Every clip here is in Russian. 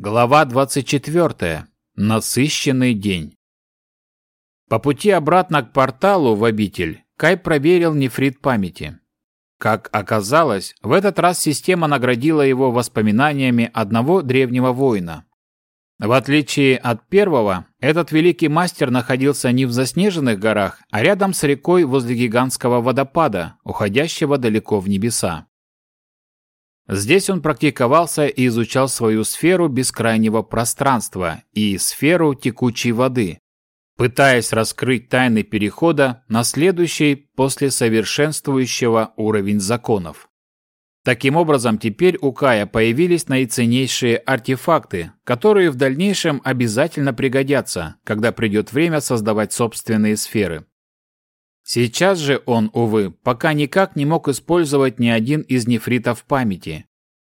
Глава 24. Насыщенный день. По пути обратно к порталу в обитель Кай проверил нефрит памяти. Как оказалось, в этот раз система наградила его воспоминаниями одного древнего воина. В отличие от первого, этот великий мастер находился не в заснеженных горах, а рядом с рекой возле гигантского водопада, уходящего далеко в небеса. Здесь он практиковался и изучал свою сферу бескрайнего пространства и сферу текучей воды, пытаясь раскрыть тайны перехода на следующий после совершенствующего уровень законов. Таким образом, теперь у Кая появились наиценнейшие артефакты, которые в дальнейшем обязательно пригодятся, когда придет время создавать собственные сферы. Сейчас же он, увы, пока никак не мог использовать ни один из нефритов памяти.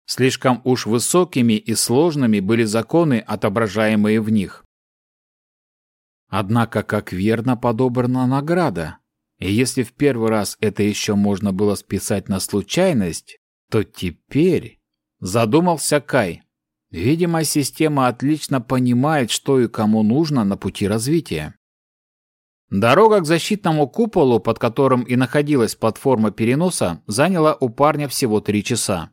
Слишком уж высокими и сложными были законы, отображаемые в них. Однако как верно подобрана награда. И если в первый раз это еще можно было списать на случайность, то теперь... Задумался Кай. Видимо, система отлично понимает, что и кому нужно на пути развития. Дорога к защитному куполу, под которым и находилась платформа переноса, заняла у парня всего три часа.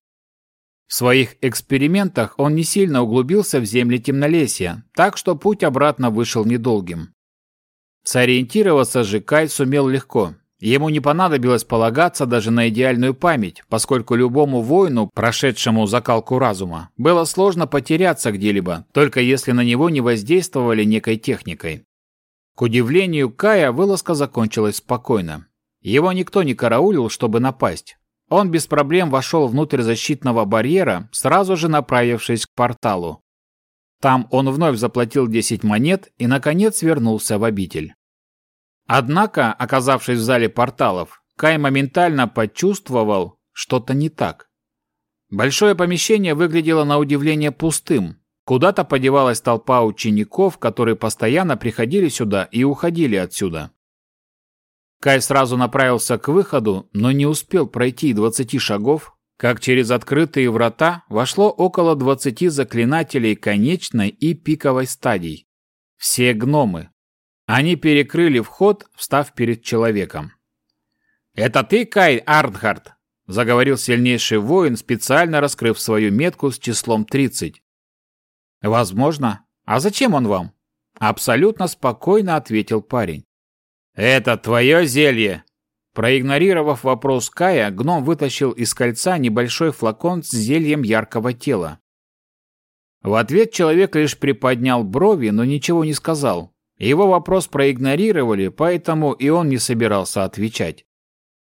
В своих экспериментах он не сильно углубился в земли темнолесья, так что путь обратно вышел недолгим. Сориентироваться же Кай сумел легко. Ему не понадобилось полагаться даже на идеальную память, поскольку любому воину, прошедшему закалку разума, было сложно потеряться где-либо, только если на него не воздействовали некой техникой. К удивлению Кая, вылазка закончилась спокойно. Его никто не караулил, чтобы напасть. Он без проблем вошел внутрь защитного барьера, сразу же направившись к порталу. Там он вновь заплатил 10 монет и, наконец, вернулся в обитель. Однако, оказавшись в зале порталов, Кай моментально почувствовал что-то не так. Большое помещение выглядело на удивление пустым, Куда-то подевалась толпа учеников, которые постоянно приходили сюда и уходили отсюда. Кай сразу направился к выходу, но не успел пройти двадцати шагов, как через открытые врата вошло около двадцати заклинателей конечной и пиковой стадий. Все гномы. Они перекрыли вход, встав перед человеком. «Это ты, Кай Артхард?» – заговорил сильнейший воин, специально раскрыв свою метку с числом тридцать. Возможно. А зачем он вам? Абсолютно спокойно ответил парень. Это твое зелье. Проигнорировав вопрос Кая, гном вытащил из кольца небольшой флакон с зельем яркого тела. В ответ человек лишь приподнял брови, но ничего не сказал. Его вопрос проигнорировали, поэтому и он не собирался отвечать.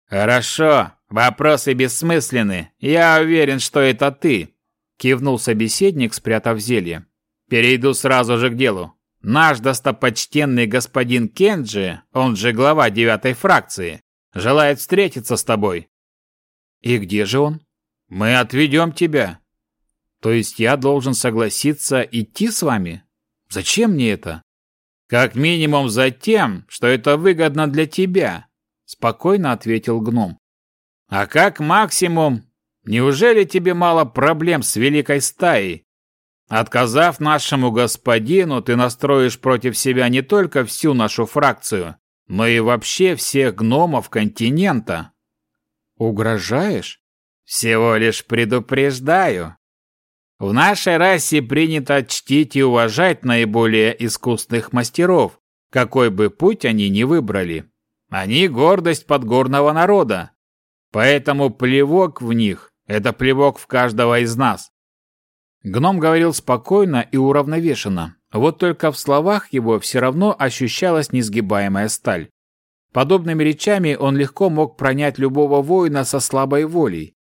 «Хорошо, вопросы бессмысленны. Я уверен, что это ты», — кивнул собеседник, спрятав зелье. Перейду сразу же к делу. Наш достопочтенный господин Кенджи, он же глава девятой фракции, желает встретиться с тобой. И где же он? Мы отведем тебя. То есть я должен согласиться идти с вами? Зачем мне это? Как минимум за тем, что это выгодно для тебя, спокойно ответил гном. А как максимум, неужели тебе мало проблем с великой стаей, Отказав нашему господину, ты настроишь против себя не только всю нашу фракцию, но и вообще всех гномов континента. Угрожаешь? Всего лишь предупреждаю. В нашей расе принято чтить и уважать наиболее искусных мастеров, какой бы путь они ни выбрали. Они гордость подгорного народа. Поэтому плевок в них – это плевок в каждого из нас. Гном говорил спокойно и уравновешенно, вот только в словах его все равно ощущалась несгибаемая сталь. Подобными речами он легко мог пронять любого воина со слабой волей.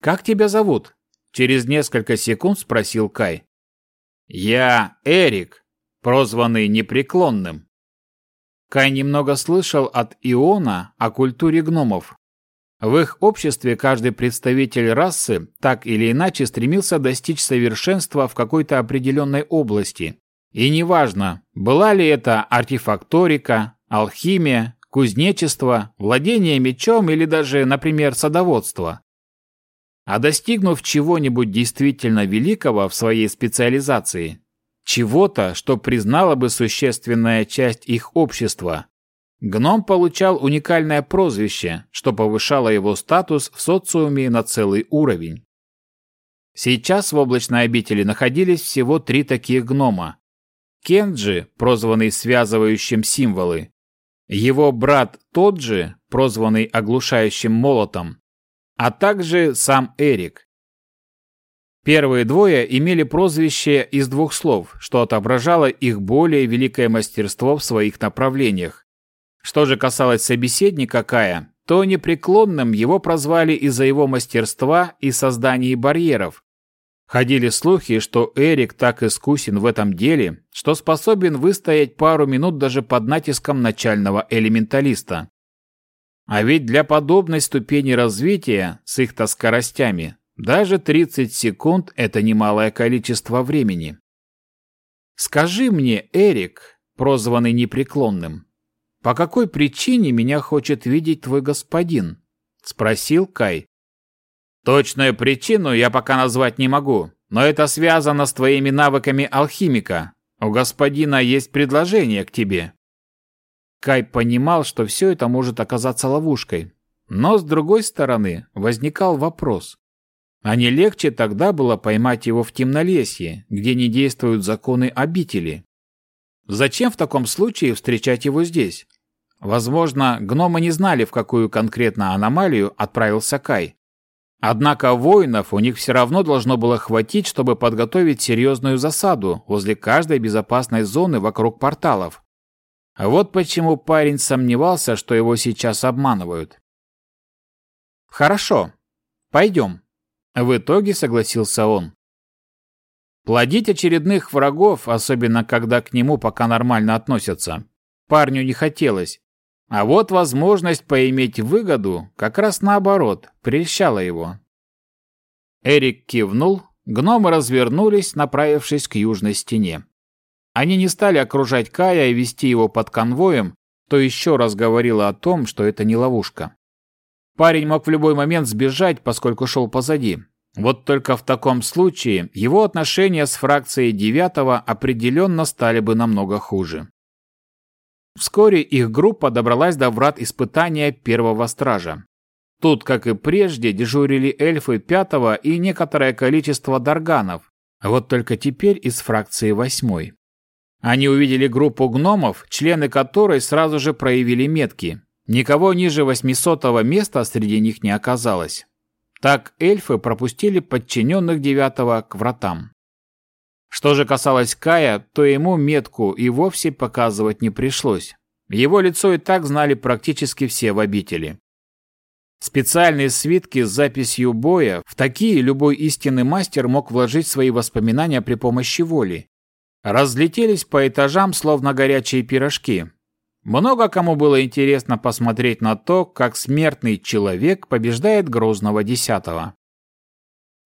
«Как тебя зовут?» – через несколько секунд спросил Кай. «Я Эрик, прозванный Непреклонным». Кай немного слышал от Иона о культуре гномов, в их обществе каждый представитель расы так или иначе стремился достичь совершенства в какой-то определенной области. И неважно, была ли это артефакторика, алхимия, кузнечество, владение мечом или даже, например, садоводство. А достигнув чего-нибудь действительно великого в своей специализации, чего-то, что признала бы существенная часть их общества, гном получал уникальное прозвище, что повышало его статус в социуме на целый уровень. Сейчас в облачной обители находились всего три таких гнома. Кенджи, прозванный связывающим символы, его брат тот же, прозванный оглушающим молотом, а также сам Эрик. Первые двое имели прозвище из двух слов, что отображало их более великое мастерство в своих направлениях. Что же касалось собеседника Кая, то непреклонным его прозвали из-за его мастерства и создания барьеров. Ходили слухи, что Эрик так искусен в этом деле, что способен выстоять пару минут даже под натиском начального элементалиста. А ведь для подобной ступени развития с их-то скоростями даже 30 секунд – это немалое количество времени. Скажи мне, Эрик, прозванный непреклонным, по какой причине меня хочет видеть твой господин? Спросил Кай. Точную причину я пока назвать не могу, но это связано с твоими навыками алхимика. У господина есть предложение к тебе. Кай понимал, что все это может оказаться ловушкой. Но, с другой стороны, возникал вопрос. А не легче тогда было поймать его в темнолесье, где не действуют законы обители? Зачем в таком случае встречать его здесь? Возможно, гномы не знали, в какую конкретно аномалию отправился Кай. Однако воинов у них все равно должно было хватить, чтобы подготовить серьезную засаду возле каждой безопасной зоны вокруг порталов, вот почему парень сомневался, что его сейчас обманывают. «Хорошо, пойдем», — в итоге согласился он. Плодить очередных врагов, особенно когда к нему пока нормально относятся, парню не хотелось. А вот возможность поиметь выгоду как раз наоборот прельщала его. Эрик кивнул, гномы развернулись, направившись к южной стене. Они не стали окружать Кая и вести его под конвоем, то еще раз говорило о том, что это не ловушка. Парень мог в любой момент сбежать, поскольку шел позади. Вот только в таком случае его отношения с фракцией девятого определенно стали бы намного хуже. Вскоре их группа добралась до врат испытания первого стража. Тут, как и прежде, дежурили эльфы пятого и некоторое количество дарганов, вот только теперь из фракции восьмой. Они увидели группу гномов, члены которой сразу же проявили метки. Никого ниже 800-го места среди них не оказалось. Так эльфы пропустили подчиненных девятого к вратам. Что же касалось Кая, то ему метку и вовсе показывать не пришлось. Его лицо и так знали практически все в обители. Специальные свитки с записью боя, в такие любой истинный мастер мог вложить свои воспоминания при помощи воли, разлетелись по этажам, словно горячие пирожки. Много кому было интересно посмотреть на то, как смертный человек побеждает Грозного Десятого.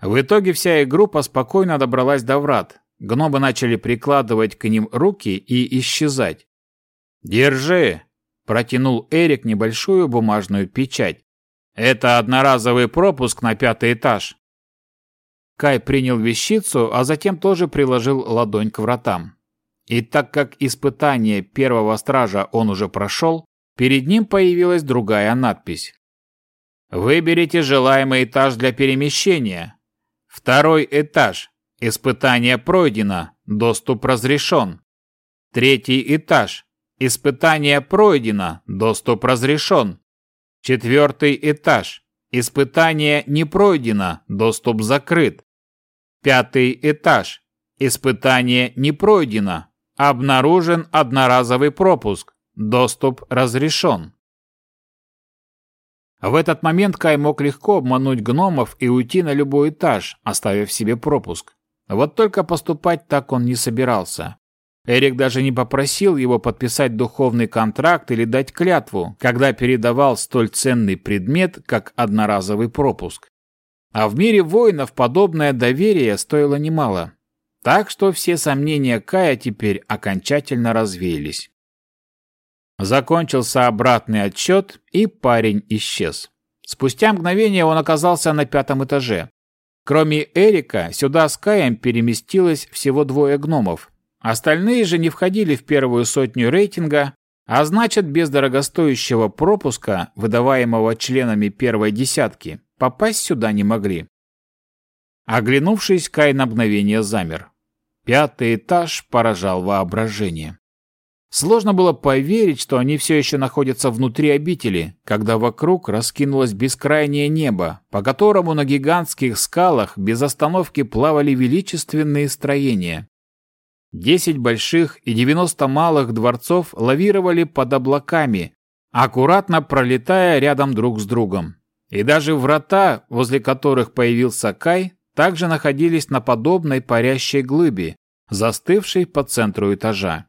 В итоге вся их группа спокойно добралась до врат. Гномы начали прикладывать к ним руки и исчезать. «Держи!» – протянул Эрик небольшую бумажную печать. «Это одноразовый пропуск на пятый этаж. Кай принял вещицу, а затем тоже приложил ладонь к вратам. И так как испытание первого стража он уже прошел, перед ним появилась другая надпись. «Выберите желаемый этаж для перемещения. Второй этаж. Испытание пройдено. Доступ разрешен. Третий этаж. Испытание пройдено. Доступ разрешен. Четвертый этаж. Испытание не пройдено. Доступ закрыт. Пятый этаж. Испытание не пройдено. Обнаружен одноразовый пропуск. Доступ разрешен. В этот момент Кай мог легко обмануть гномов и уйти на любой этаж, оставив себе пропуск. Вот только поступать так он не собирался. Эрик даже не попросил его подписать духовный контракт или дать клятву, когда передавал столь ценный предмет, как одноразовый пропуск. А в мире воинов подобное доверие стоило немало. Так что все сомнения Кая теперь окончательно развеялись. Закончился обратный отсчет, и парень исчез. Спустя мгновение он оказался на пятом этаже. Кроме Эрика, сюда с Каем переместилось всего двое гномов. Остальные же не входили в первую сотню рейтинга, а значит, без дорогостоящего пропуска, выдаваемого членами первой десятки, попасть сюда не могли. Оглянувшись, Кай на мгновение замер. Пятый этаж поражал воображение. Сложно было поверить, что они все еще находятся внутри обители, когда вокруг раскинулось бескрайнее небо, по которому на гигантских скалах без остановки плавали величественные строения. Десять больших и девяносто малых дворцов лавировали под облаками, аккуратно пролетая рядом друг с другом. И даже врата, возле которых появился Кай, также находились на подобной парящей глыбе, застывшей по центру этажа.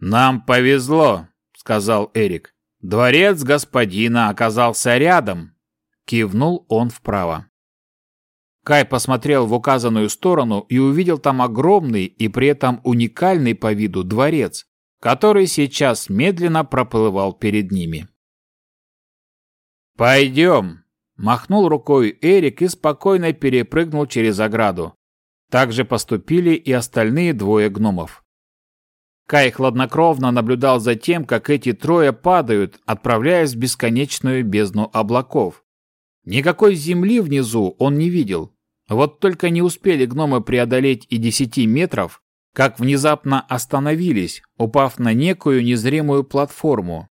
«Нам повезло», — сказал Эрик. «Дворец господина оказался рядом», — кивнул он вправо. Кай посмотрел в указанную сторону и увидел там огромный и при этом уникальный по виду дворец, который сейчас медленно проплывал перед ними. «Пойдем», — махнул рукой Эрик и спокойно перепрыгнул через ограду. Так же поступили и остальные двое гномов. Кай хладнокровно наблюдал за тем, как эти трое падают, отправляясь в бесконечную бездну облаков. Никакой земли внизу он не видел. Вот только не успели гномы преодолеть и десяти метров, как внезапно остановились, упав на некую незримую платформу.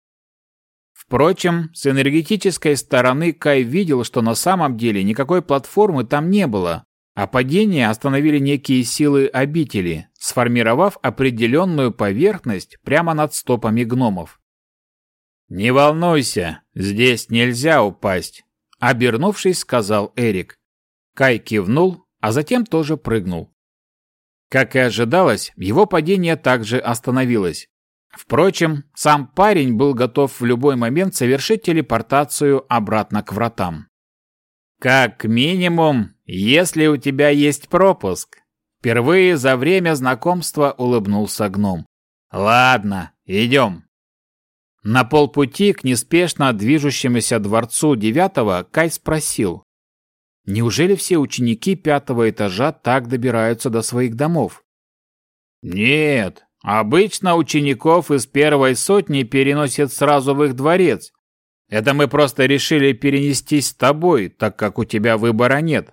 Впрочем, с энергетической стороны Кай видел, что на самом деле никакой платформы там не было, а падение остановили некие силы обители, сформировав определенную поверхность прямо над стопами гномов. «Не волнуйся, здесь нельзя упасть», — обернувшись, сказал Эрик. Кай кивнул, а затем тоже прыгнул. Как и ожидалось, его падение также остановилось. Впрочем, сам парень был готов в любой момент совершить телепортацию обратно к вратам. «Как минимум, если у тебя есть пропуск. Впервые за время знакомства улыбнулся гном. Ладно, идем. На полпути к неспешно движущемуся дворцу девятого Кай спросил. Неужели все ученики пятого этажа так добираются до своих домов? Нет, обычно учеников из первой сотни переносят сразу в их дворец. Это мы просто решили перенестись с тобой, так как у тебя выбора нет.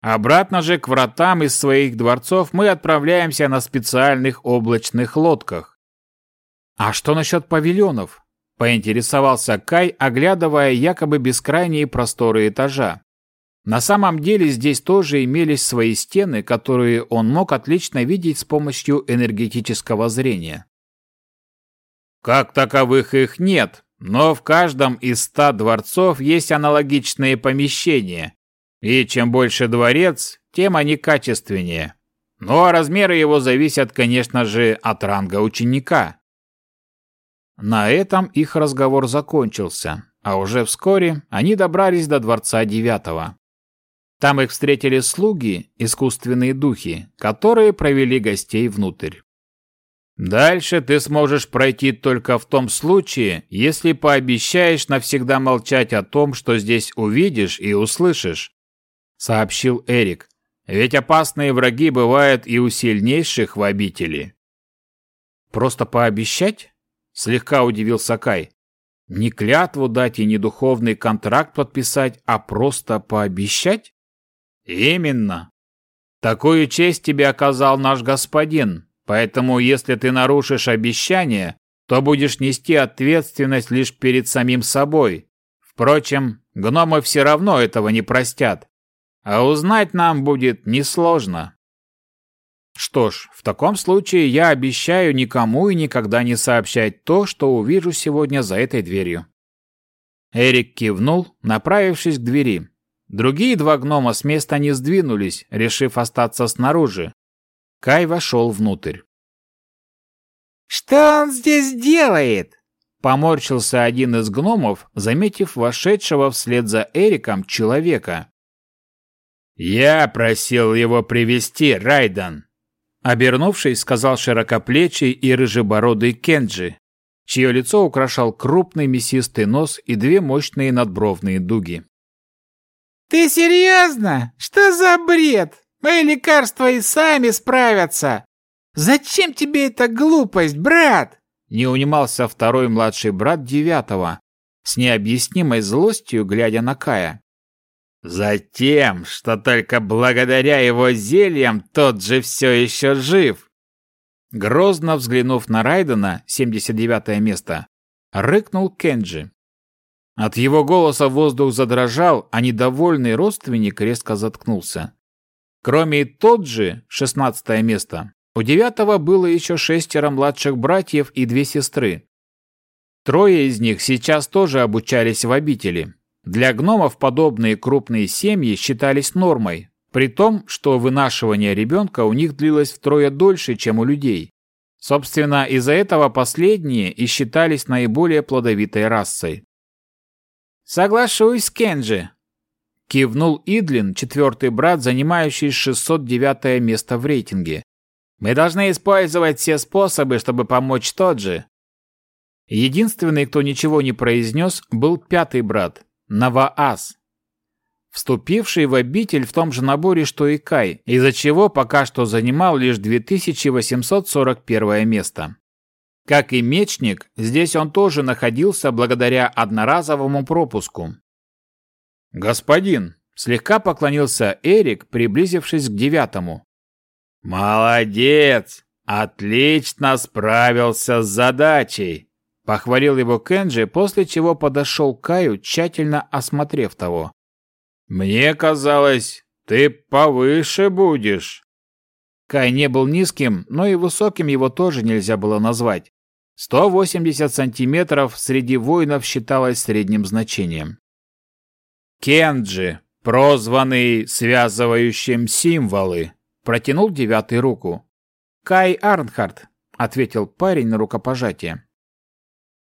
Обратно же к вратам из своих дворцов мы отправляемся на специальных облачных лодках. А что насчет павильонов? Поинтересовался Кай, оглядывая якобы бескрайние просторы этажа. На самом деле здесь тоже имелись свои стены, которые он мог отлично видеть с помощью энергетического зрения. Как таковых их нет, но в каждом из ста дворцов есть аналогичные помещения, и чем больше дворец, тем они качественнее. Ну а размеры его зависят, конечно же, от ранга ученика. На этом их разговор закончился, а уже вскоре они добрались до дворца девятого. Там их встретили слуги, искусственные духи, которые провели гостей внутрь. Дальше ты сможешь пройти только в том случае, если пообещаешь навсегда молчать о том, что здесь увидишь и услышишь, сообщил Эрик. Ведь опасные враги бывают и у сильнейших в обители. Просто пообещать? Слегка удивился Кай. Не клятву дать и не духовный контракт подписать, а просто пообещать? Именно. Такую честь тебе оказал наш господин, поэтому если ты нарушишь обещание, то будешь нести ответственность лишь перед самим собой. Впрочем, гномы все равно этого не простят. А узнать нам будет несложно. Что ж, в таком случае я обещаю никому и никогда не сообщать то, что увижу сегодня за этой дверью. Эрик кивнул, направившись к двери. Другие два гнома с места не сдвинулись, решив остаться снаружи. Кай вошел внутрь. «Что он здесь делает?» Поморщился один из гномов, заметив вошедшего вслед за Эриком человека. «Я просил его привести Райдан», — обернувшись, сказал широкоплечий и рыжебородый Кенджи. чье лицо украшал крупный мясистый нос и две мощные надбровные дуги. «Ты серьезно? Что за бред? Мои лекарства и сами справятся! Зачем тебе эта глупость, брат?» Не унимался второй младший брат девятого, с необъяснимой злостью глядя на Кая. «Затем, что только благодаря его зельям тот же все еще жив!» Грозно взглянув на Райдена, 79 место, рыкнул Кенджи. От его голоса воздух задрожал, а недовольный родственник резко заткнулся. Кроме тот же, 16 место, у девятого было еще шестеро младших братьев и две сестры. Трое из них сейчас тоже обучались в обители. Для гномов подобные крупные семьи считались нормой, при том, что вынашивание ребенка у них длилось втрое дольше, чем у людей. Собственно, из-за этого последние и считались наиболее плодовитой расой. «Соглашусь, Кенджи», – кивнул Идлин, четвертый брат, занимающий 609 место в рейтинге. «Мы должны использовать все способы, чтобы помочь тот же». Единственный, кто ничего не произнес, был пятый брат, Наваас, вступивший в обитель в том же наборе, что и Кай, из-за чего пока что занимал лишь 2841 место. Как и мечник, здесь он тоже находился благодаря одноразовому пропуску. «Господин!» – слегка поклонился Эрик, приблизившись к девятому. «Молодец! Отлично справился с задачей!» – похвалил его Кенджи, после чего подошел к Каю, тщательно осмотрев того. «Мне казалось, ты повыше будешь». Кай не был низким, но и высоким его тоже нельзя было назвать. 180 сантиметров среди воинов считалось средним значением. «Кенджи, прозванный связывающим символы», протянул девятый руку. «Кай Арнхард», — ответил парень на рукопожатие.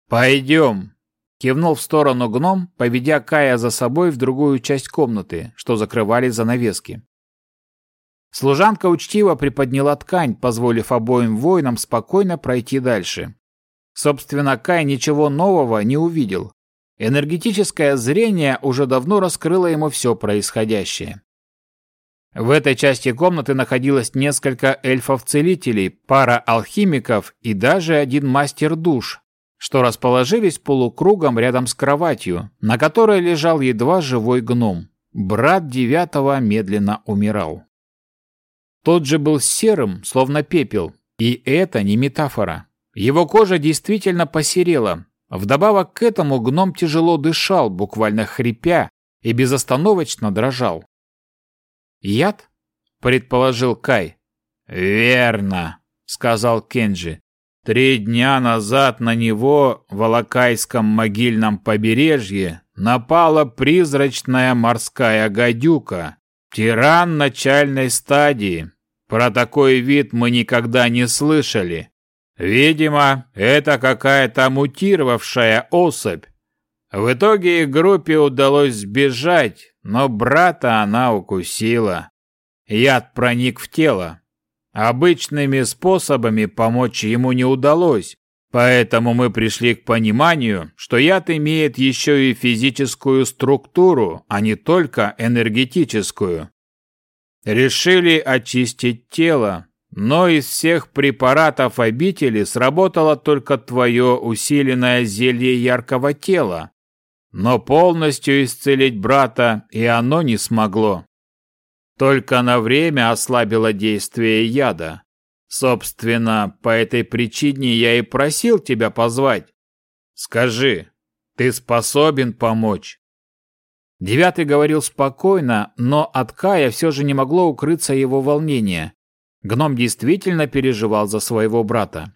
«Пойдем», Кивнул в сторону гном, поведя Кая за собой в другую часть комнаты, что закрывали занавески. Служанка учтиво приподняла ткань, позволив обоим воинам спокойно пройти дальше. Собственно, Кай ничего нового не увидел. Энергетическое зрение уже давно раскрыло ему все происходящее. В этой части комнаты находилось несколько эльфов-целителей, пара алхимиков и даже один мастер душ, что расположились полукругом рядом с кроватью, на которой лежал едва живой гном. Брат девятого медленно умирал. Тот же был серым, словно пепел, и это не метафора. Его кожа действительно посерела. Вдобавок к этому гном тяжело дышал, буквально хрипя, и безостановочно дрожал. «Яд?» – предположил Кай. «Верно», – сказал Кенджи. Три дня назад на него в Алакайском могильном побережье напала призрачная морская гадюка, тиран начальной стадии. Про такой вид мы никогда не слышали. Видимо, это какая-то мутировавшая особь. В итоге группе удалось сбежать, но брата она укусила. Яд проник в тело. Обычными способами помочь ему не удалось, поэтому мы пришли к пониманию, что яд имеет еще и физическую структуру, а не только энергетическую. Решили очистить тело, но из всех препаратов обители сработало только твое усиленное зелье яркого тела. Но полностью исцелить брата и оно не смогло. Только на время ослабило действие яда. Собственно, по этой причине я и просил тебя позвать. Скажи, ты способен помочь?» Девятый говорил спокойно, но от Кая все же не могло укрыться его волнение. Гном действительно переживал за своего брата.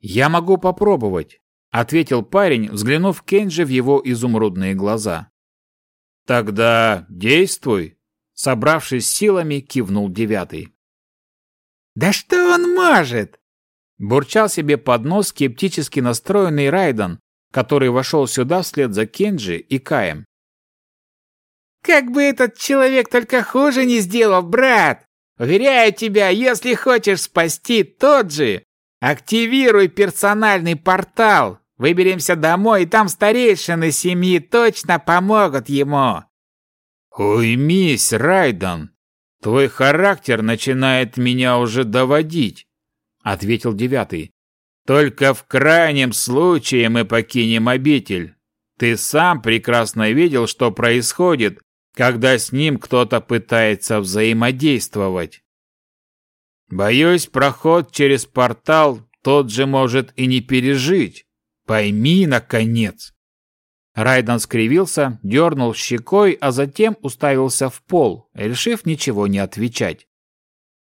«Я могу попробовать», — ответил парень, взглянув Кенджи в его изумрудные глаза. «Тогда действуй», Собравшись силами, кивнул девятый. «Да что он может?» Бурчал себе под нос скептически настроенный Райден, который вошел сюда вслед за Кенджи и Каем. «Как бы этот человек только хуже не сделал, брат! Уверяю тебя, если хочешь спасти тот же, Активируй персональный портал. Выберемся домой, и там старейшины семьи точно помогут ему. Уймись, Райдон. Твой характер начинает меня уже доводить, ответил девятый. Только в крайнем случае мы покинем обитель. Ты сам прекрасно видел, что происходит, когда с ним кто-то пытается взаимодействовать. Боюсь, проход через портал тот же может и не пережить. Пойми, наконец!» Райден скривился, дернул щекой, а затем уставился в пол, решив ничего не отвечать.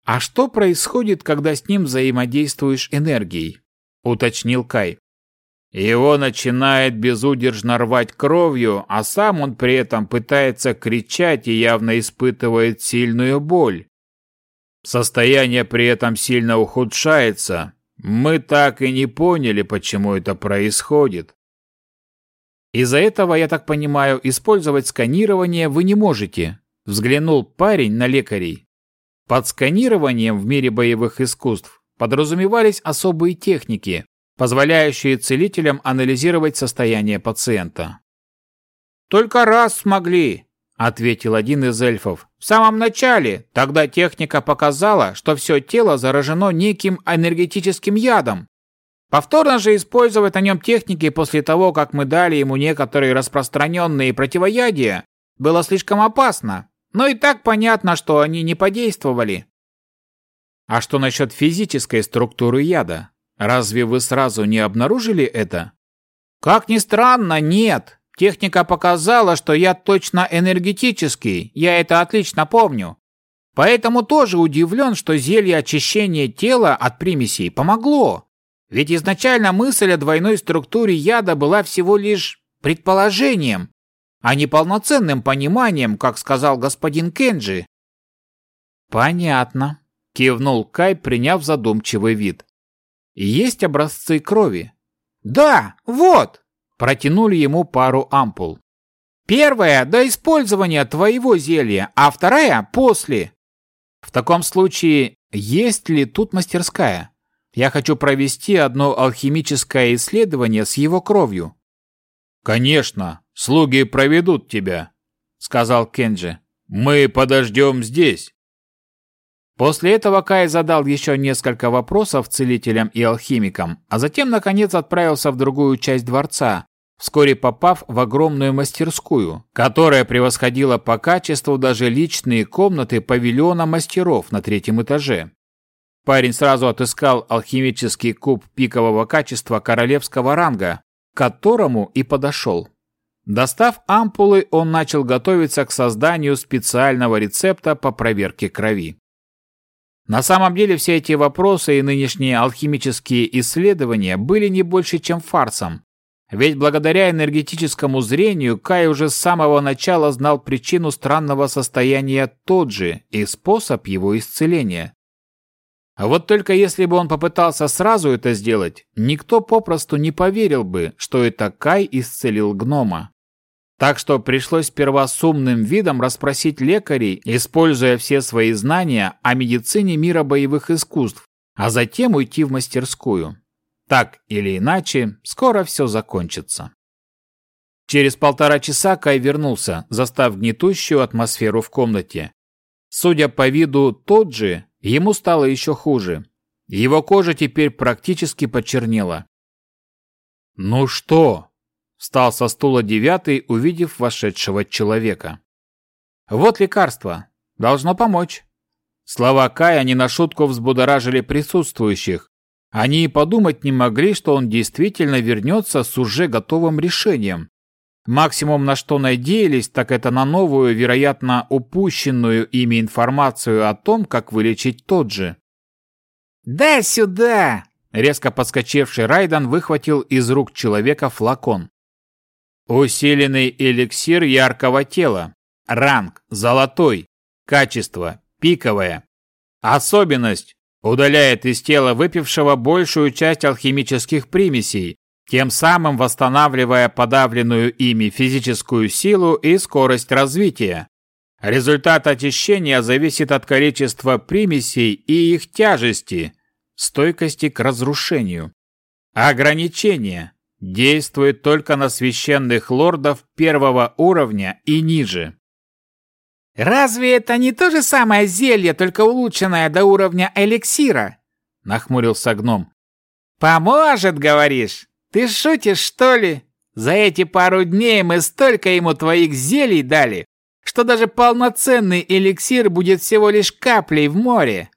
«А что происходит, когда с ним взаимодействуешь энергией?» — уточнил Кай. «Его начинает безудержно рвать кровью, а сам он при этом пытается кричать и явно испытывает сильную боль. Состояние при этом сильно ухудшается. Мы так и не поняли, почему это происходит. Из-за этого, я так понимаю, использовать сканирование вы не можете. Взглянул парень на лекарей. Под сканированием в мире боевых искусств подразумевались особые техники, позволяющие целителям анализировать состояние пациента. «Только раз смогли», — ответил один из эльфов. В самом начале, тогда техника показала, что все тело заражено неким энергетическим ядом. Повторно же использовать на нем техники после того, как мы дали ему некоторые распространенные противоядия, было слишком опасно. Но и так понятно, что они не подействовали. А что насчет физической структуры яда? Разве вы сразу не обнаружили это? Как ни странно, нет. Техника показала, что я точно энергетический, я это отлично помню. Поэтому тоже удивлен, что зелье очищения тела от примесей помогло. Ведь изначально мысль о двойной структуре яда была всего лишь предположением, а не полноценным пониманием, как сказал господин Кенджи. «Понятно», — кивнул Кай, приняв задумчивый вид. «Есть образцы крови?» «Да, вот!» Протянули ему пару ампул. Первая до использования твоего зелья, а вторая после. В таком случае, есть ли тут мастерская? Я хочу провести одно алхимическое исследование с его кровью. Конечно, слуги проведут тебя, сказал Кенджи. Мы подождем здесь. После этого Кай задал еще несколько вопросов целителям и алхимикам, а затем, наконец, отправился в другую часть дворца, вскоре попав в огромную мастерскую, которая превосходила по качеству даже личные комнаты павильона мастеров на третьем этаже. Парень сразу отыскал алхимический куб пикового качества королевского ранга, к которому и подошел. Достав ампулы, он начал готовиться к созданию специального рецепта по проверке крови. На самом деле все эти вопросы и нынешние алхимические исследования были не больше, чем фарсом, ведь благодаря энергетическому зрению Кай уже с самого начала знал причину странного состояния тот же и способ его исцеления. А вот только если бы он попытался сразу это сделать, никто попросту не поверил бы, что это Кай исцелил гнома. Так что пришлось сперва с умным видом расспросить лекарей, используя все свои знания о медицине мира боевых искусств, а затем уйти в мастерскую. Так или иначе, скоро все закончится. Через полтора часа Кай вернулся, застав гнетущую атмосферу в комнате. Судя по виду тот же, ему стало еще хуже. Его кожа теперь практически почернела. «Ну что?» – встал со стула девятый, увидев вошедшего человека. «Вот лекарство. Должно помочь». Слова Кая не на шутку взбудоражили присутствующих, они и подумать не могли, что он действительно вернется с уже готовым решением. Максимум, на что надеялись, так это на новую, вероятно, упущенную ими информацию о том, как вылечить тот же. «Да сюда!» Резко подскочивший Райдан выхватил из рук человека флакон. Усиленный эликсир яркого тела. Ранг – золотой. Качество – пиковое. Особенность удаляет из тела выпившего большую часть алхимических примесей, тем самым восстанавливая подавленную ими физическую силу и скорость развития. Результат очищения зависит от количества примесей и их тяжести. стойкости к разрушению. Ограничение действует только на священных лордов первого уровня и ниже. «Разве это не то же самое зелье, только улучшенное до уровня эликсира?» — нахмурился гном. «Поможет, говоришь? Ты шутишь, что ли? За эти пару дней мы столько ему твоих зелий дали, что даже полноценный эликсир будет всего лишь каплей в море».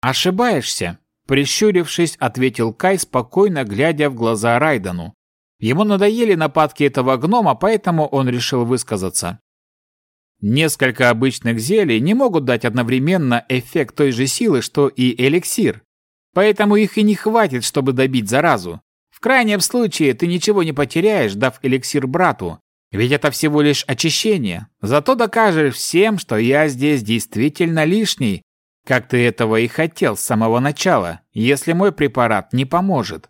«Ошибаешься», — прищурившись, ответил Кай, спокойно глядя в глаза Райдану. Ему надоели нападки этого гнома, поэтому он решил высказаться. Несколько обычных зелий не могут дать одновременно эффект той же силы, что и эликсир. Поэтому их и не хватит, чтобы добить заразу. В крайнем случае ты ничего не потеряешь, дав эликсир брату. Ведь это всего лишь очищение. Зато докажешь всем, что я здесь действительно лишний, как ты этого и хотел с самого начала, если мой препарат не поможет.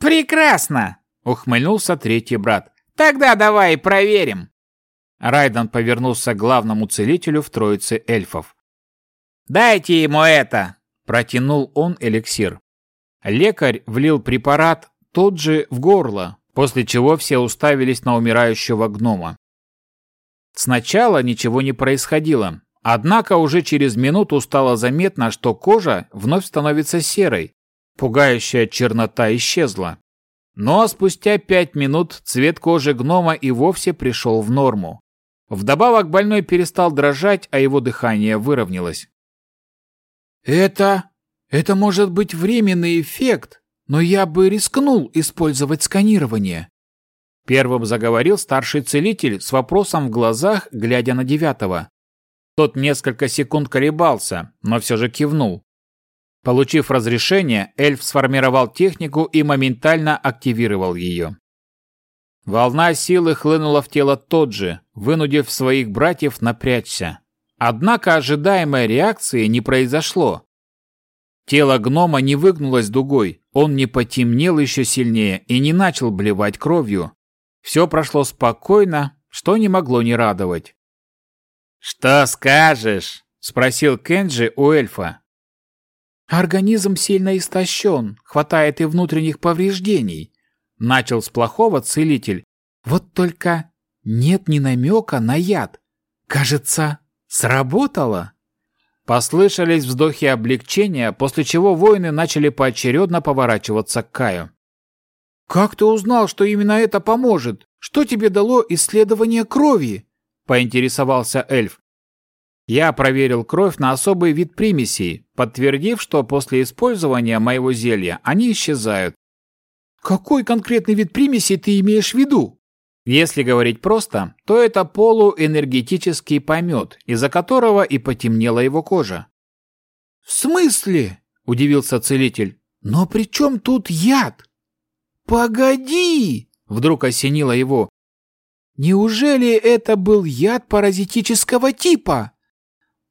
«Прекрасно!» — ухмыльнулся третий брат. «Тогда давай проверим!» Райден повернулся к главному целителю в троице эльфов. «Дайте ему это!» – протянул он эликсир. Лекарь влил препарат тот же в горло, после чего все уставились на умирающего гнома. Сначала ничего не происходило, однако уже через минуту стало заметно, что кожа вновь становится серой, пугающая чернота исчезла. Но спустя пять минут цвет кожи гнома и вовсе пришел в норму. Вдобавок больной перестал дрожать, а его дыхание выровнялось. «Это... это может быть временный эффект, но я бы рискнул использовать сканирование». Первым заговорил старший целитель с вопросом в глазах, глядя на девятого. Тот несколько секунд колебался, но все же кивнул. Получив разрешение, эльф сформировал технику и моментально активировал ее. Волна силы хлынула в тело тот же, вынудив своих братьев напрячься. Однако ожидаемой реакции не произошло. Тело гнома не выгнулось дугой, он не потемнел еще сильнее и не начал блевать кровью. Все прошло спокойно, что не могло не радовать. «Что скажешь?» – спросил Кенджи у эльфа. «Организм сильно истощен, хватает и внутренних повреждений», Начал с плохого целитель. Вот только нет ни намека на яд. Кажется, сработало. Послышались вздохи облегчения, после чего воины начали поочередно поворачиваться к Каю. «Как ты узнал, что именно это поможет? Что тебе дало исследование крови?» – поинтересовался эльф. Я проверил кровь на особый вид примесей, подтвердив, что после использования моего зелья они исчезают. Какой конкретный вид примеси ты имеешь в виду? Если говорить просто, то это полуэнергетический помет, из-за которого и потемнела его кожа. «В смысле?» – удивился целитель. «Но при чем тут яд?» «Погоди!» – вдруг осенило его. «Неужели это был яд паразитического типа?»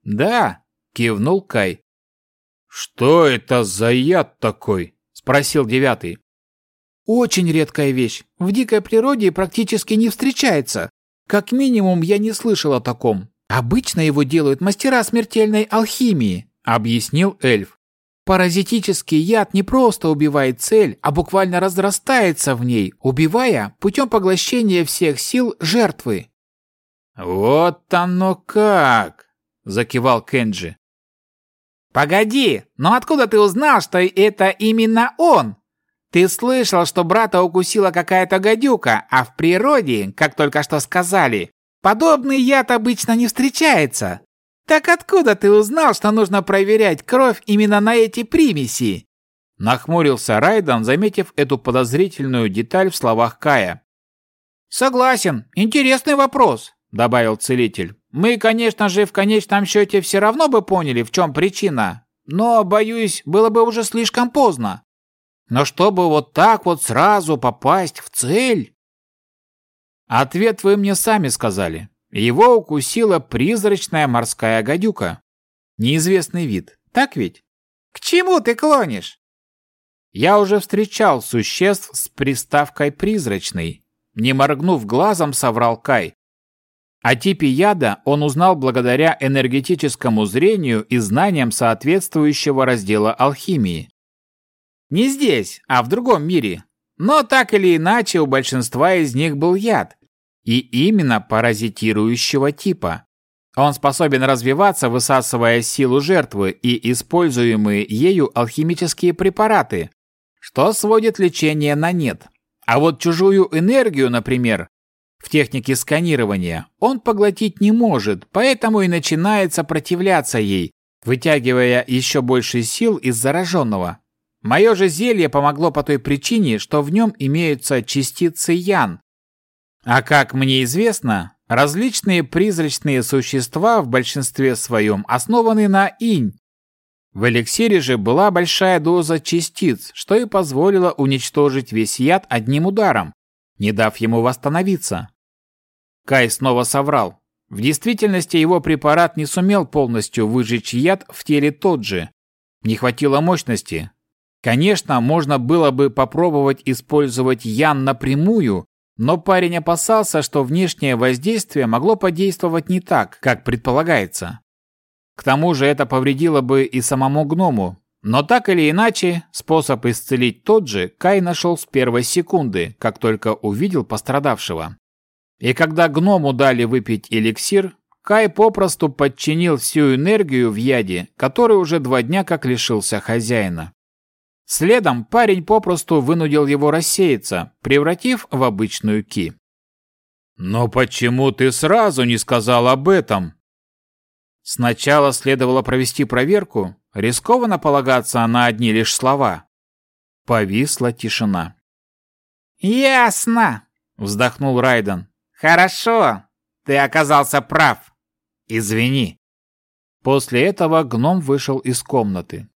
«Да», – кивнул Кай. «Что это за яд такой?» – спросил девятый. Очень редкая вещь. В дикой природе практически не встречается. Как минимум, я не слышал о таком. Обычно его делают мастера смертельной алхимии, объяснил эльф. Паразитический яд не просто убивает цель, а буквально разрастается в ней, убивая путем поглощения всех сил жертвы. «Вот оно как!» – закивал Кенджи. «Погоди, но откуда ты узнал, что это именно он?» Ты слышал, что брата укусила какая-то гадюка, а в природе, как только что сказали, подобный яд обычно не встречается. Так откуда ты узнал, что нужно проверять кровь именно на эти примеси? Нахмурился Райдан, заметив эту подозрительную деталь в словах Кая. «Согласен, интересный вопрос», — добавил целитель. «Мы, конечно же, в конечном счете все равно бы поняли, в чем причина, но, боюсь, было бы уже слишком поздно. Но чтобы вот так вот сразу попасть в цель... Ответ вы мне сами сказали. Его укусила призрачная морская гадюка. Неизвестный вид, так ведь? К чему ты клонишь? Я уже встречал существ с приставкой «призрачный». Не моргнув глазом, соврал Кай. О типе яда он узнал благодаря энергетическому зрению и знаниям соответствующего раздела алхимии. Не здесь, а в другом мире. Но так или иначе у большинства из них был яд. И именно паразитирующего типа. Он способен развиваться, высасывая силу жертвы и используемые ею алхимические препараты, что сводит лечение на нет. А вот чужую энергию, например, в технике сканирования он поглотить не может, поэтому и начинает сопротивляться ей, вытягивая еще больше сил из зараженного. Мое же зелье помогло по той причине, что в нем имеются частицы ян. А как мне известно, различные призрачные существа в большинстве своем основаны на инь. В эликсире же была большая доза частиц, что и позволило уничтожить весь яд одним ударом, не дав ему восстановиться. Кай снова соврал. В действительности его препарат не сумел полностью выжечь яд в теле тот же. Не хватило мощности, Конечно, можно было бы попробовать использовать Ян напрямую, но парень опасался, что внешнее воздействие могло подействовать не так, как предполагается. К тому же это повредило бы и самому гному. Но так или иначе, способ исцелить тот же Кай нашел с первой секунды, как только увидел пострадавшего. И когда гному дали выпить эликсир, Кай попросту подчинил всю энергию в яде, который уже два дня как лишился хозяина. Следом парень попросту вынудил его рассеяться, превратив в обычную ки. «Но почему ты сразу не сказал об этом?» Сначала следовало провести проверку, рискованно полагаться на одни лишь слова. Повисла тишина. «Ясно!» — вздохнул Райден. «Хорошо, ты оказался прав. Извини». После этого гном вышел из комнаты.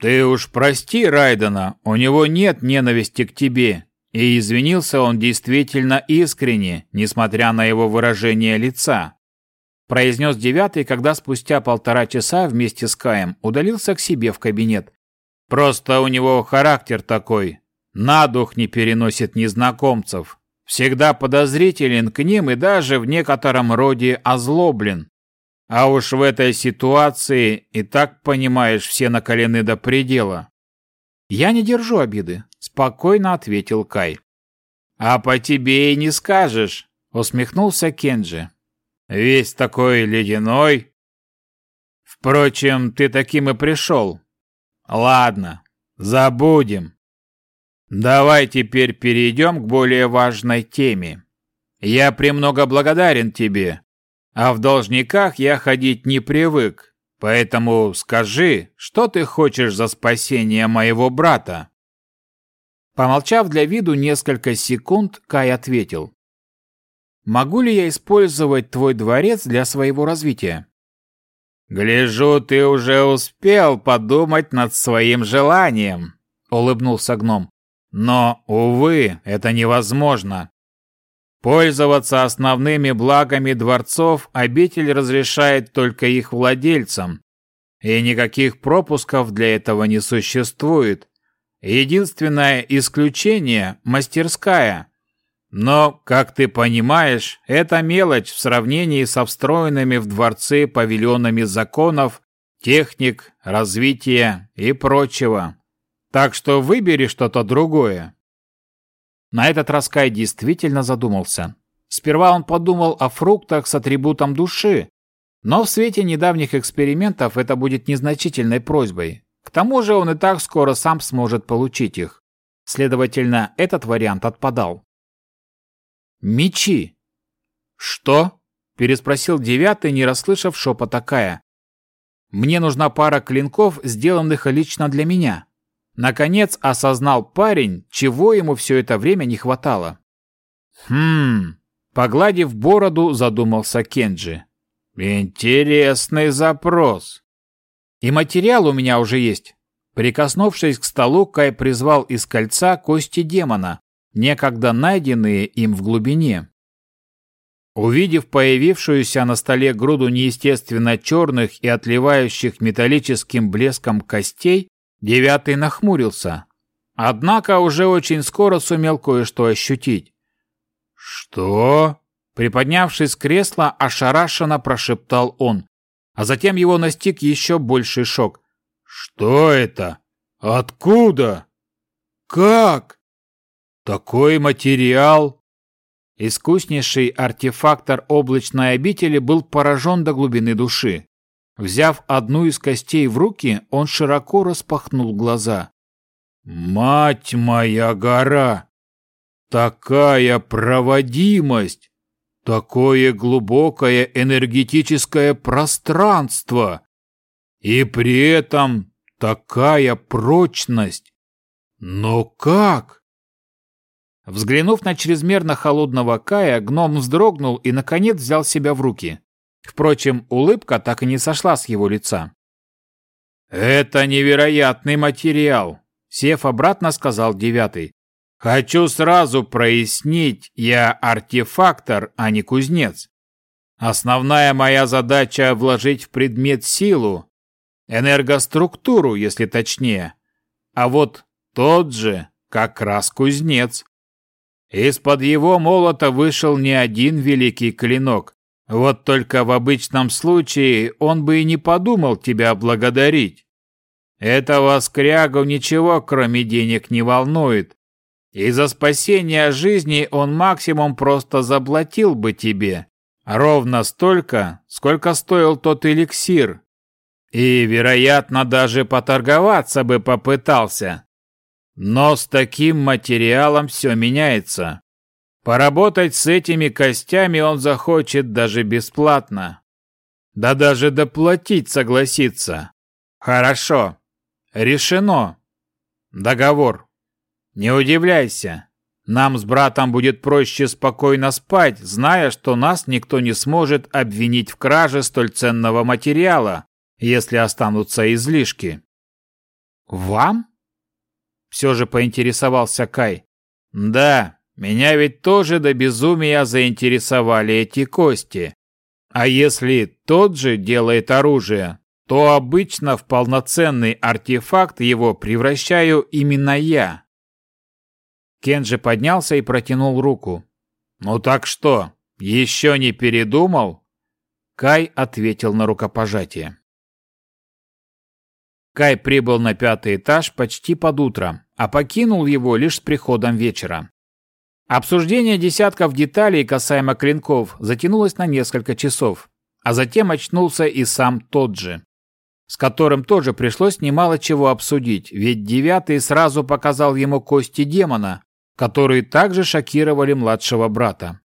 «Ты уж прости Райдена, у него нет ненависти к тебе». И извинился он действительно искренне, несмотря на его выражение лица. Произнес девятый, когда спустя полтора часа вместе с Каем удалился к себе в кабинет. «Просто у него характер такой. На дух не переносит незнакомцев. Всегда подозрителен к ним и даже в некотором роде озлоблен. А уж в этой ситуации и так понимаешь, все накалены до предела. Я не держу обиды, спокойно ответил Кай. А по тебе и не скажешь, усмехнулся Кенджи. Весь такой ледяной. Впрочем, ты таким и пришел. Ладно, забудем. Давай теперь перейдем к более важной теме. Я премного благодарен тебе. А в должниках я ходить не привык, поэтому скажи, что ты хочешь за спасение моего брата?» Помолчав для виду несколько секунд, Кай ответил. «Могу ли я использовать твой дворец для своего развития?» «Гляжу, ты уже успел подумать над своим желанием», — улыбнулся гном. «Но, увы, это невозможно. Пользоваться основными благами дворцов обитель разрешает только их владельцам, и никаких пропусков для этого не существует. Единственное исключение – мастерская. Но, как ты понимаешь, это мелочь в сравнении со встроенными в дворцы павильонами законов, техник, развития и прочего. Так что выбери что-то другое. На этот раз Кай действительно задумался. Сперва он подумал о фруктах с атрибутом души, но в свете недавних экспериментов это будет незначительной просьбой. К тому же он и так скоро сам сможет получить их. Следовательно, этот вариант отпадал. Мечи. Что? переспросил девятый, не расслышав шепота Кая. Мне нужна пара клинков, сделанных лично для меня. Наконец осознал парень, чего ему все это время не хватало. «Хм...» Погладив бороду, задумался Кенджи. «Интересный запрос». «И материал у меня уже есть». Прикоснувшись к столу, Кай призвал из кольца кости демона, некогда найденные им в глубине. Увидев появившуюся на столе груду неестественно черных и отливающих металлическим блеском костей, Девятый нахмурился. Однако уже очень скоро сумел кое-что ощутить. «Что?» Приподнявшись с кресла, ошарашенно прошептал он, а затем его настиг еще больший шок. «Что это? Откуда? Как? Такой материал?» Искуснейший артефактор облачной обители был поражен до глубины души. Взяв одну из костей в руки, он широко распахнул глаза. «Мать моя гора! Такая проводимость! Такое глубокое энергетическое пространство! И при этом такая прочность! Но как?» Взглянув на чрезмерно холодного Кая, гном вздрогнул и, наконец, взял себя в руки. Впрочем, улыбка так и не сошла с его лица. «Это невероятный материал», — сев обратно, сказал девятый. «Хочу сразу прояснить, я артефактор, а не кузнец. Основная моя задача — вложить в предмет силу, энергоструктуру, если точнее. А вот тот же как раз кузнец. Из-под его молота вышел не один великий клинок, вот только в обычном случае он бы и не подумал тебя благодарить. Этого скрягу ничего, кроме денег, не волнует. И за спасение жизни он максимум просто заплатил бы тебе. Ровно столько, сколько стоил тот эликсир. И, вероятно, даже поторговаться бы попытался. Но с таким материалом все меняется. Поработать с этими костями он захочет даже бесплатно. Да даже доплатить согласится. Хорошо. Решено. Договор. Не удивляйся. Нам с братом будет проще спокойно спать, зная, что нас никто не сможет обвинить в краже столь ценного материала, если останутся излишки. Вам? Все же поинтересовался Кай. Да, меня ведь тоже до безумия заинтересовали эти кости. А если тот же делает оружие, то обычно в полноценный артефакт его превращаю именно я. Кенджи поднялся и протянул руку. «Ну так что, еще не передумал?» Кай ответил на рукопожатие. Кай прибыл на пятый этаж почти под утро, а покинул его лишь с приходом вечера. Обсуждение десятков деталей касаемо клинков затянулось на несколько часов, а затем очнулся и сам тот же, с которым тоже пришлось немало чего обсудить, ведь девятый сразу показал ему кости демона, которые также шокировали младшего брата.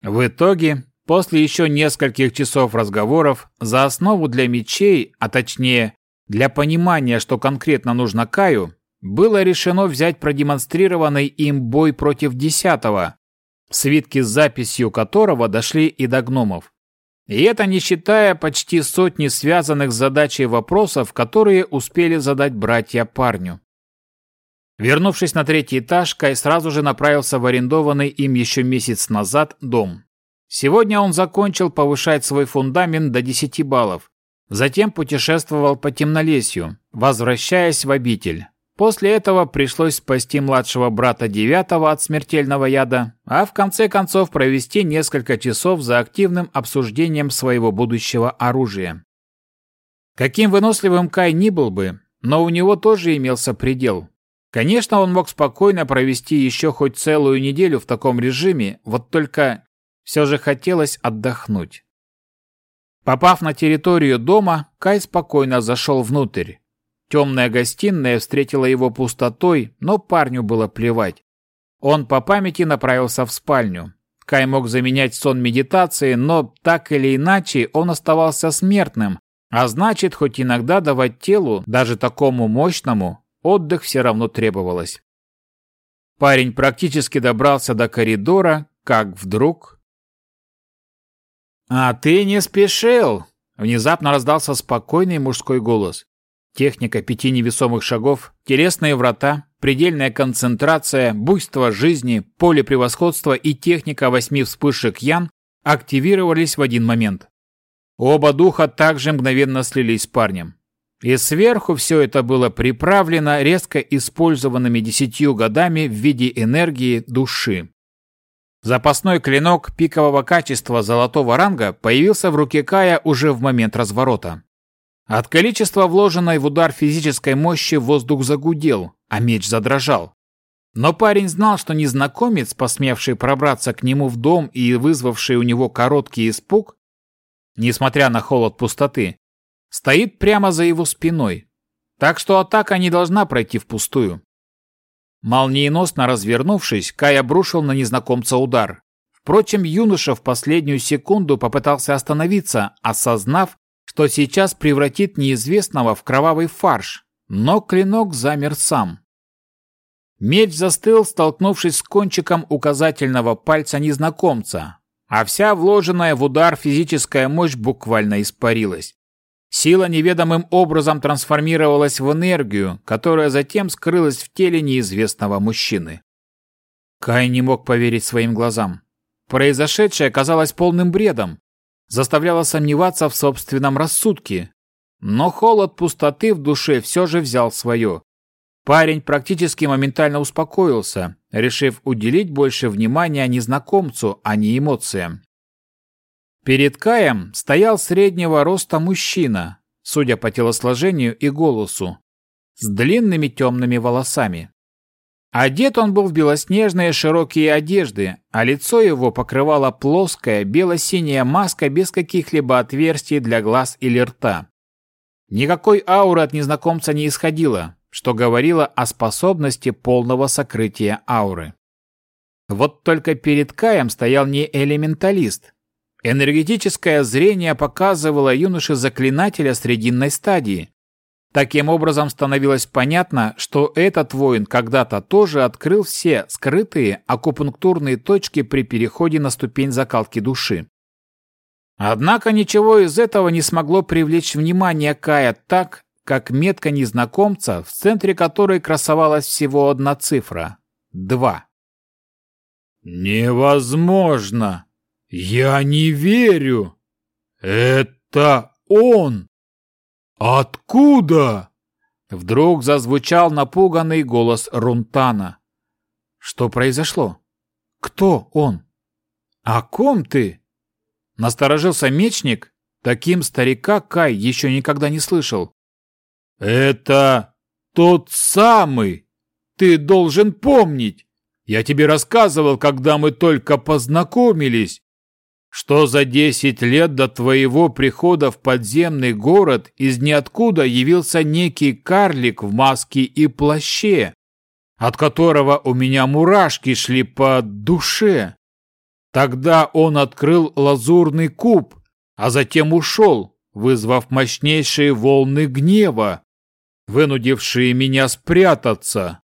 В итоге, после еще нескольких часов разговоров, за основу для мечей, а точнее, для понимания, что конкретно нужно Каю, было решено взять продемонстрированный им бой против десятого, свитки с записью которого дошли и до гномов. И это не считая почти сотни связанных с задачей вопросов, которые успели задать братья парню. Вернувшись на третий этаж, Кай сразу же направился в арендованный им еще месяц назад дом. Сегодня он закончил повышать свой фундамент до 10 баллов. Затем путешествовал по темнолесью, возвращаясь в обитель, После этого пришлось спасти младшего брата девятого от смертельного яда, а в конце концов провести несколько часов за активным обсуждением своего будущего оружия. Каким выносливым Кай ни был бы, но у него тоже имелся предел. Конечно, он мог спокойно провести еще хоть целую неделю в таком режиме, вот только все же хотелось отдохнуть. Попав на территорию дома, Кай спокойно зашел внутрь. Темная гостиная встретила его пустотой, но парню было плевать. Он по памяти направился в спальню. Кай мог заменять сон медитацией, но так или иначе он оставался смертным, а значит, хоть иногда давать телу, даже такому мощному, отдых все равно требовалось. Парень практически добрался до коридора, как вдруг... «А ты не спешил!» Внезапно раздался спокойный мужской голос. Техника пяти невесомых шагов, телесные врата, предельная концентрация, буйство жизни, поле превосходства и техника восьми вспышек Ян активировались в один момент. Оба духа также мгновенно слились с парнем. И сверху все это было приправлено резко использованными десятью годами в виде энергии души. Запасной клинок пикового качества золотого ранга появился в руке Кая уже в момент разворота. От количества вложенной в удар физической мощи воздух загудел, а меч задрожал. Но парень знал, что незнакомец, посмевший пробраться к нему в дом и вызвавший у него короткий испуг, несмотря на холод пустоты, стоит прямо за его спиной. Так что атака не должна пройти впустую. Молниеносно развернувшись, Кай обрушил на незнакомца удар. Впрочем, юноша в последнюю секунду попытался остановиться, осознав, что сейчас превратит неизвестного в кровавый фарш, но клинок замер сам. Меч застыл, столкнувшись с кончиком указательного пальца незнакомца, а вся вложенная в удар физическая мощь буквально испарилась. Сила неведомым образом трансформировалась в энергию, которая затем скрылась в теле неизвестного мужчины. Кай не мог поверить своим глазам. Произошедшее казалось полным бредом, заставляло сомневаться в собственном рассудке. Но холод пустоты в душе все же взял свое. Парень практически моментально успокоился, решив уделить больше внимания незнакомцу, а не эмоциям. Перед Каем стоял среднего роста мужчина, судя по телосложению и голосу, с длинными темными волосами. Одет он был в белоснежные широкие одежды, а лицо его покрывала плоская бело-синяя маска без каких-либо отверстий для глаз или рта. Никакой ауры от незнакомца не исходило, что говорило о способности полного сокрытия ауры. Вот только перед Каем стоял не элементалист, Энергетическое зрение показывало юноше заклинателя срединной стадии. Таким образом становилось понятно, что этот воин когда-то тоже открыл все скрытые акупунктурные точки при переходе на ступень закалки души. Однако ничего из этого не смогло привлечь внимание Кая так, как метка незнакомца, в центре которой красовалась всего одна цифра – два. «Невозможно!» «Я не верю! Это он! Откуда?» Вдруг зазвучал напуганный голос Рунтана. «Что произошло? Кто он? О ком ты?» Насторожился мечник. Таким старика Кай еще никогда не слышал. «Это тот самый! Ты должен помнить! Я тебе рассказывал, когда мы только познакомились что за десять лет до твоего прихода в подземный город из ниоткуда явился некий карлик в маске и плаще, от которого у меня мурашки шли по душе. Тогда он открыл лазурный куб, а затем ушел, вызвав мощнейшие волны гнева, вынудившие меня спрятаться.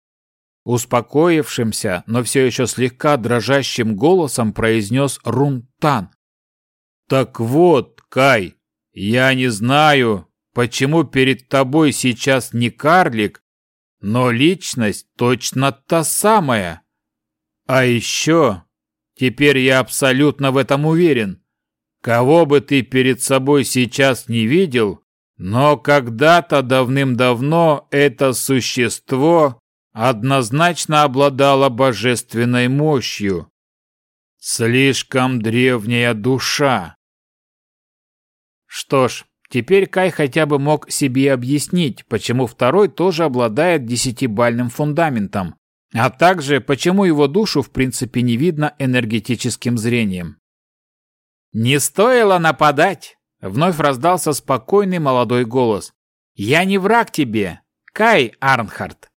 Успокоившимся, но все еще слегка дрожащим голосом произнес Рунтан. «Так вот, Кай, я не знаю, почему перед тобой сейчас не карлик, но личность точно та самая. А еще, теперь я абсолютно в этом уверен, кого бы ты перед собой сейчас не видел, но когда-то давным-давно это существо однозначно обладала божественной мощью. Слишком древняя душа. Что ж, теперь Кай хотя бы мог себе объяснить, почему второй тоже обладает десятибальным фундаментом, а также почему его душу в принципе не видно энергетическим зрением. «Не стоило нападать!» — вновь раздался спокойный молодой голос. «Я не враг тебе, Кай Арнхард!»